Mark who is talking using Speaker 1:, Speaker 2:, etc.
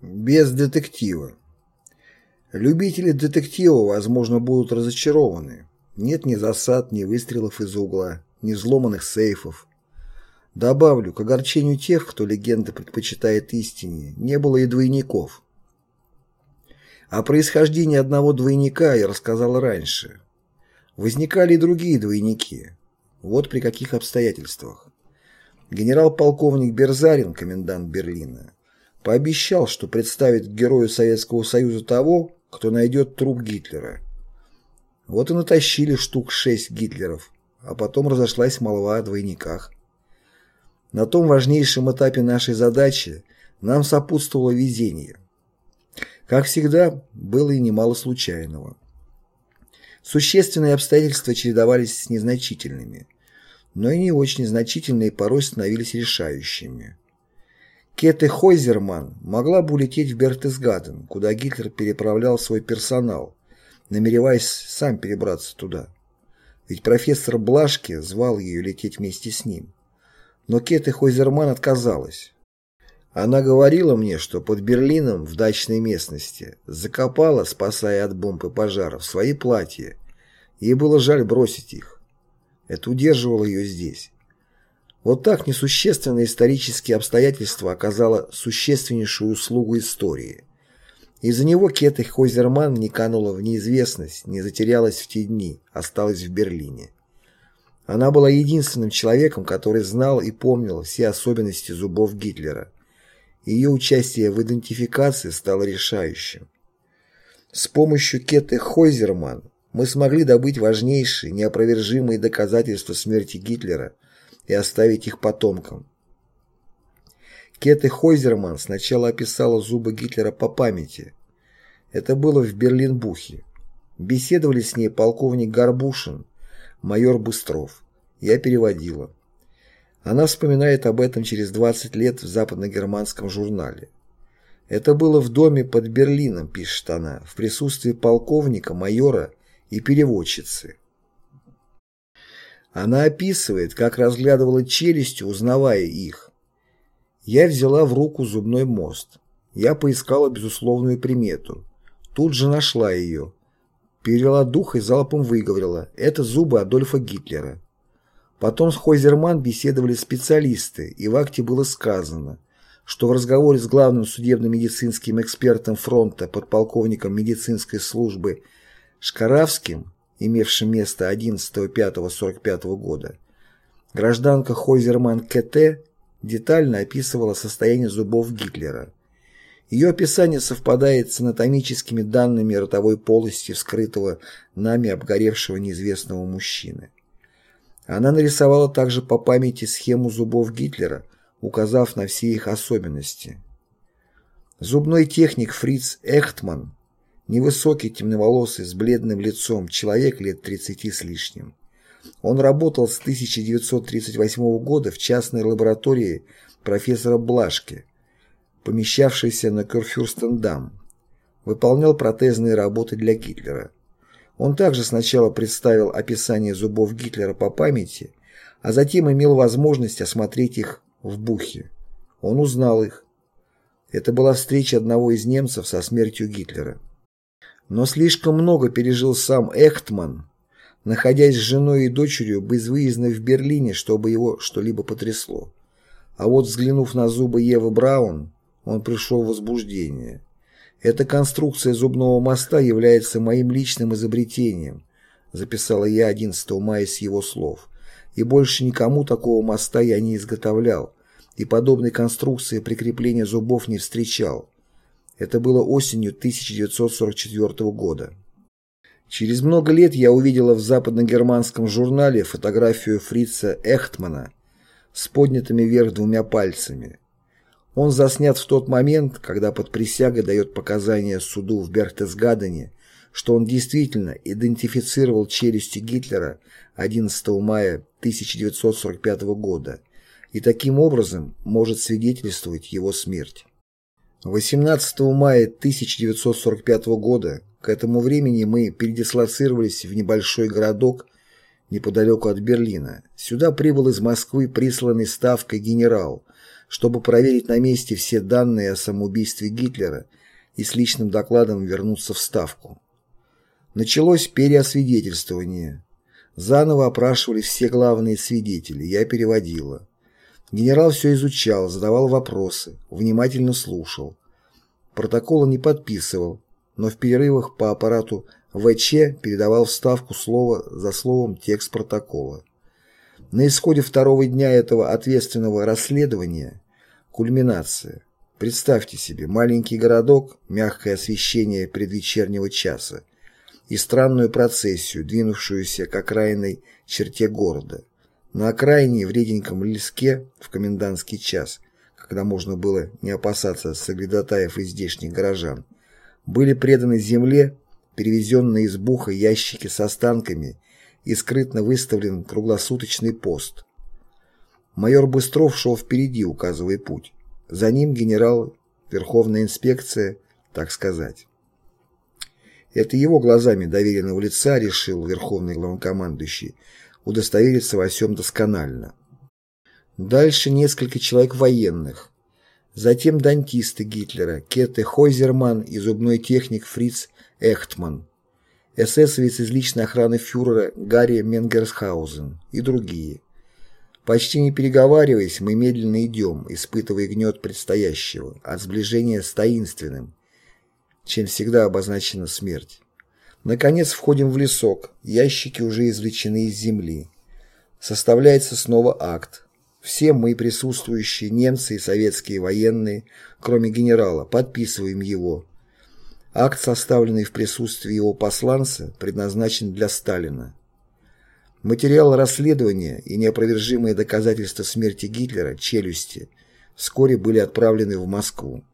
Speaker 1: Без детектива. Любители детектива, возможно, будут разочарованы. Нет ни засад, ни выстрелов из угла, ни взломанных сейфов. Добавлю, к огорчению тех, кто легенды предпочитает истине, не было и двойников. О происхождении одного двойника я рассказал раньше. Возникали и другие двойники. Вот при каких обстоятельствах. Генерал-полковник Берзарин, комендант Берлина, пообещал, что представит герою Советского Союза того, кто найдет труп Гитлера. Вот и натащили штук шесть Гитлеров, а потом разошлась молва о двойниках. На том важнейшем этапе нашей задачи нам сопутствовало везение. Как всегда, было и немало случайного. Существенные обстоятельства чередовались с незначительными, но и не очень значительные порой становились решающими. Кете Хойзерман могла бы улететь в Бертесгаден, куда Гитлер переправлял свой персонал, намереваясь сам перебраться туда. Ведь профессор Блашки звал ее лететь вместе с ним. Но Кете Хойзерман отказалась. Она говорила мне, что под Берлином в дачной местности закопала, спасая от бомб и пожаров, свои платья. Ей было жаль бросить их. Это удерживало ее здесь. Вот так несущественное исторические обстоятельства оказало существеннейшую услугу истории. Из-за него Кета Хойзерман не канула в неизвестность, не затерялась в те дни, осталась в Берлине. Она была единственным человеком, который знал и помнил все особенности зубов Гитлера. Ее участие в идентификации стало решающим. С помощью Кеты Хойзерман мы смогли добыть важнейшие, неопровержимые доказательства смерти Гитлера и оставить их потомкам. Кеты Хойзерман сначала описала зубы Гитлера по памяти. Это было в Берлинбухе. Беседовали с ней полковник Горбушин, майор Быстров. Я переводила. Она вспоминает об этом через 20 лет в западногерманском журнале. «Это было в доме под Берлином», — пишет она, в присутствии полковника, майора и переводчицы. Она описывает, как разглядывала челюстью, узнавая их. Я взяла в руку зубной мост. Я поискала безусловную примету. Тут же нашла ее. Перевела дух и залпом выговорила. Это зубы Адольфа Гитлера. Потом с Хойзерман беседовали специалисты, и в акте было сказано, что в разговоре с главным судебно-медицинским экспертом фронта подполковником медицинской службы Шкаравским, имевшим место 11.05.45 года, гражданка Хойзерман КТ детально описывала состояние зубов Гитлера. Ее описание совпадает с анатомическими данными ротовой полости вскрытого нами обгоревшего неизвестного мужчины. Она нарисовала также по памяти схему зубов Гитлера, указав на все их особенности. Зубной техник Фриц Эхтман, невысокий, темноволосый, с бледным лицом, человек лет 30 с лишним. Он работал с 1938 года в частной лаборатории профессора Блашки, помещавшейся на Курфюрстендам. Выполнял протезные работы для Гитлера. Он также сначала представил описание зубов Гитлера по памяти, а затем имел возможность осмотреть их в Бухе. Он узнал их. Это была встреча одного из немцев со смертью Гитлера. Но слишком много пережил сам Эхтман, находясь с женой и дочерью безвыездно в Берлине, чтобы его что-либо потрясло. А вот взглянув на зубы Евы Браун, он пришел в возбуждение. Эта конструкция зубного моста является моим личным изобретением, записала я 11 мая с его слов. И больше никому такого моста я не изготовлял, и подобной конструкции прикрепления зубов не встречал. Это было осенью 1944 года. Через много лет я увидела в западногерманском журнале фотографию фрица Эхтмана с поднятыми вверх двумя пальцами. Он заснят в тот момент, когда под присягой дает показания суду в Бертесгадене, что он действительно идентифицировал челюсти Гитлера 11 мая 1945 года и таким образом может свидетельствовать его смерть. 18 мая 1945 года к этому времени мы передислоцировались в небольшой городок неподалеку от Берлина. Сюда прибыл из Москвы присланный ставкой генерал – чтобы проверить на месте все данные о самоубийстве Гитлера и с личным докладом вернуться в Ставку. Началось переосвидетельствование. Заново опрашивали все главные свидетели, я переводила. Генерал все изучал, задавал вопросы, внимательно слушал. Протокола не подписывал, но в перерывах по аппарату ВЧ передавал вставку слово за словом текст протокола. На исходе второго дня этого ответственного расследования кульминация. Представьте себе маленький городок, мягкое освещение предвечернего часа и странную процессию, двинувшуюся к окраинной черте города. На окраине в реденьком леске в комендантский час, когда можно было не опасаться соглядатаев и здешних горожан, были преданы земле, перевезенные из Буха ящики с останками и скрытно выставлен круглосуточный пост. Майор Быстров шел впереди, указывая путь. За ним генерал, Верховная инспекция, так сказать. Это его глазами доверенного лица решил Верховный главнокомандующий удостовериться во всем досконально. Дальше несколько человек военных. Затем дантисты Гитлера, Кетте Хойзерман и зубной техник Фриц Эхтман эсэсовец из личной охраны фюрера Гарри Менгерсхаузен и другие. Почти не переговариваясь, мы медленно идем, испытывая гнет предстоящего, от сближения с таинственным, чем всегда обозначена смерть. Наконец входим в лесок, ящики уже извлечены из земли. Составляется снова акт. Все мы, присутствующие немцы и советские военные, кроме генерала, подписываем его, Акт, составленный в присутствии его посланца, предназначен для Сталина. Материал расследования и неопровержимые доказательства смерти Гитлера, челюсти, вскоре были отправлены в Москву.